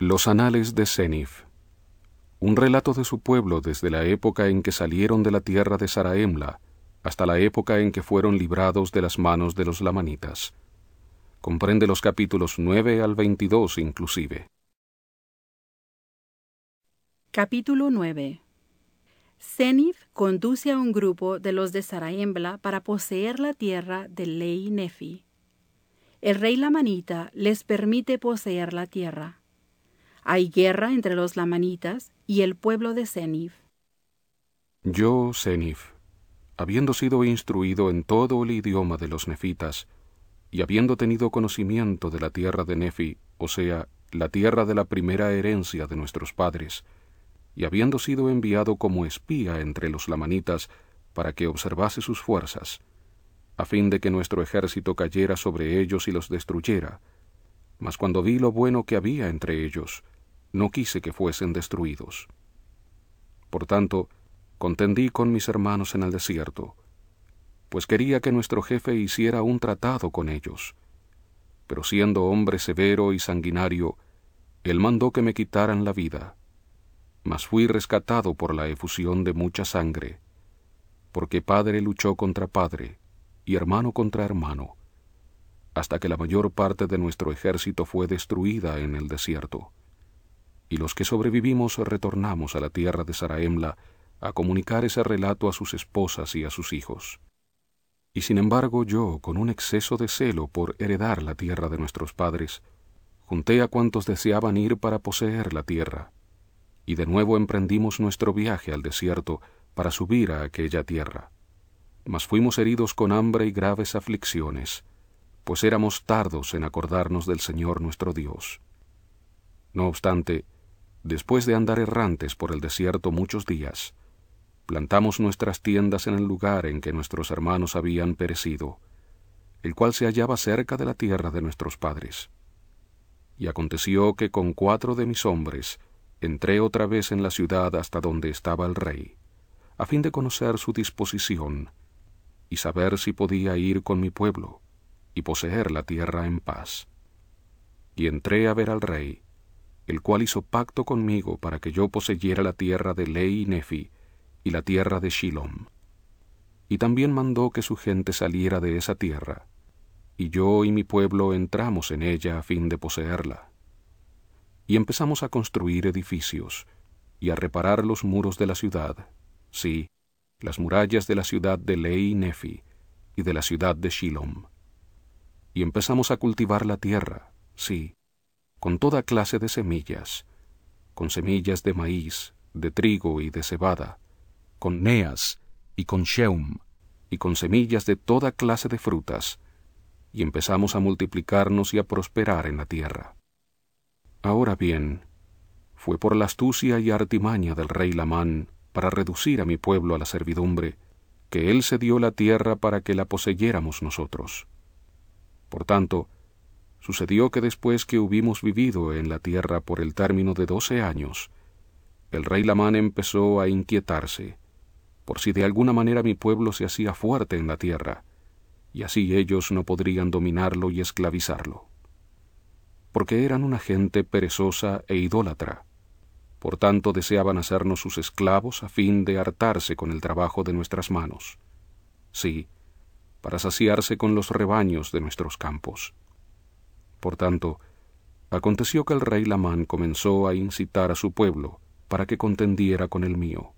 Los anales de Zenif. Un relato de su pueblo desde la época en que salieron de la tierra de Saraemla hasta la época en que fueron librados de las manos de los lamanitas. Comprende los capítulos 9 al 22 inclusive. Capítulo 9 Zenif conduce a un grupo de los de Saraembla para poseer la tierra de Lei Nefi. El rey lamanita les permite poseer la tierra. Hay guerra entre los lamanitas y el pueblo de Zenif. Yo, Zenif, habiendo sido instruido en todo el idioma de los nefitas, y habiendo tenido conocimiento de la tierra de Nefi, o sea, la tierra de la primera herencia de nuestros padres, y habiendo sido enviado como espía entre los lamanitas para que observase sus fuerzas, a fin de que nuestro ejército cayera sobre ellos y los destruyera, mas cuando vi lo bueno que había entre ellos, no quise que fuesen destruidos. Por tanto, contendí con mis hermanos en el desierto, pues quería que nuestro jefe hiciera un tratado con ellos. Pero siendo hombre severo y sanguinario, él mandó que me quitaran la vida. Mas fui rescatado por la efusión de mucha sangre, porque padre luchó contra padre y hermano contra hermano, hasta que la mayor parte de nuestro ejército fue destruida en el desierto. Y los que sobrevivimos retornamos a la tierra de Saraemla a comunicar ese relato a sus esposas y a sus hijos. Y sin embargo yo, con un exceso de celo por heredar la tierra de nuestros padres, junté a cuantos deseaban ir para poseer la tierra, y de nuevo emprendimos nuestro viaje al desierto para subir a aquella tierra. Mas fuimos heridos con hambre y graves aflicciones, pues éramos tardos en acordarnos del Señor nuestro Dios. No obstante, después de andar errantes por el desierto muchos días, plantamos nuestras tiendas en el lugar en que nuestros hermanos habían perecido, el cual se hallaba cerca de la tierra de nuestros padres. Y aconteció que con cuatro de mis hombres entré otra vez en la ciudad hasta donde estaba el rey, a fin de conocer su disposición y saber si podía ir con mi pueblo y poseer la tierra en paz. Y entré a ver al rey, el cual hizo pacto conmigo para que yo poseyera la tierra de Lei y Nefi, y la tierra de Shilom. Y también mandó que su gente saliera de esa tierra, y yo y mi pueblo entramos en ella a fin de poseerla. Y empezamos a construir edificios, y a reparar los muros de la ciudad, sí, las murallas de la ciudad de Lei Nefi, y de la ciudad de Shilom. Y empezamos a cultivar la tierra, sí, con toda clase de semillas, con semillas de maíz, de trigo y de cebada, con neas y con sheum, y con semillas de toda clase de frutas, y empezamos a multiplicarnos y a prosperar en la tierra. Ahora bien, fue por la astucia y artimaña del rey Lamán para reducir a mi pueblo a la servidumbre, que él se dio la tierra para que la poseyéramos nosotros. Por tanto, sucedió que después que hubimos vivido en la tierra por el término de doce años, el rey Lamán empezó a inquietarse, por si de alguna manera mi pueblo se hacía fuerte en la tierra, y así ellos no podrían dominarlo y esclavizarlo. Porque eran una gente perezosa e idólatra. Por tanto deseaban hacernos sus esclavos a fin de hartarse con el trabajo de nuestras manos. Sí, para saciarse con los rebaños de nuestros campos. Por tanto, aconteció que el rey Lamán comenzó a incitar a su pueblo para que contendiera con el mío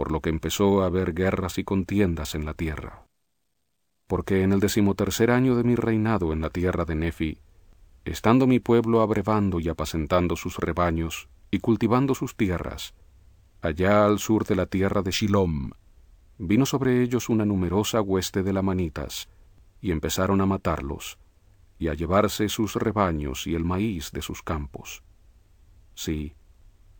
por lo que empezó a haber guerras y contiendas en la tierra. Porque en el decimotercer año de mi reinado en la tierra de Nefi, estando mi pueblo abrevando y apacentando sus rebaños y cultivando sus tierras, allá al sur de la tierra de Shilom, vino sobre ellos una numerosa hueste de lamanitas, y empezaron a matarlos, y a llevarse sus rebaños y el maíz de sus campos. Sí,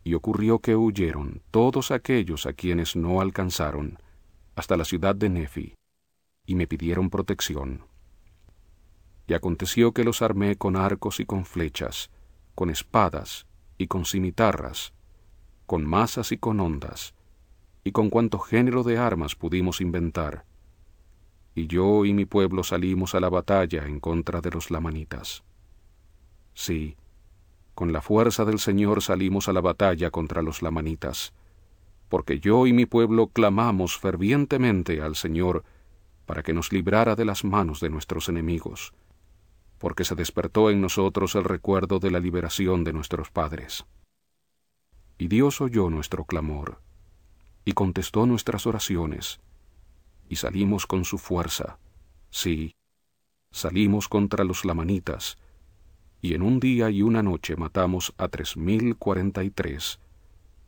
y ocurrió que huyeron todos aquellos a quienes no alcanzaron hasta la ciudad de Nefi, y me pidieron protección. Y aconteció que los armé con arcos y con flechas, con espadas y con cimitarras, con masas y con ondas, y con cuanto género de armas pudimos inventar. Y yo y mi pueblo salimos a la batalla en contra de los lamanitas. Sí, con la fuerza del Señor salimos a la batalla contra los lamanitas, porque yo y mi pueblo clamamos fervientemente al Señor para que nos librara de las manos de nuestros enemigos, porque se despertó en nosotros el recuerdo de la liberación de nuestros padres. Y Dios oyó nuestro clamor, y contestó nuestras oraciones, y salimos con su fuerza, sí, salimos contra los lamanitas, y en un día y una noche matamos a tres mil cuarenta y tres.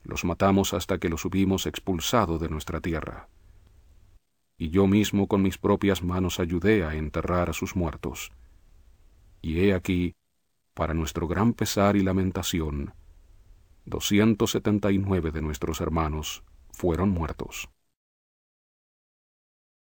Los matamos hasta que los hubimos expulsado de nuestra tierra. Y yo mismo con mis propias manos ayudé a enterrar a sus muertos. Y he aquí, para nuestro gran pesar y lamentación, doscientos setenta y nueve de nuestros hermanos fueron muertos.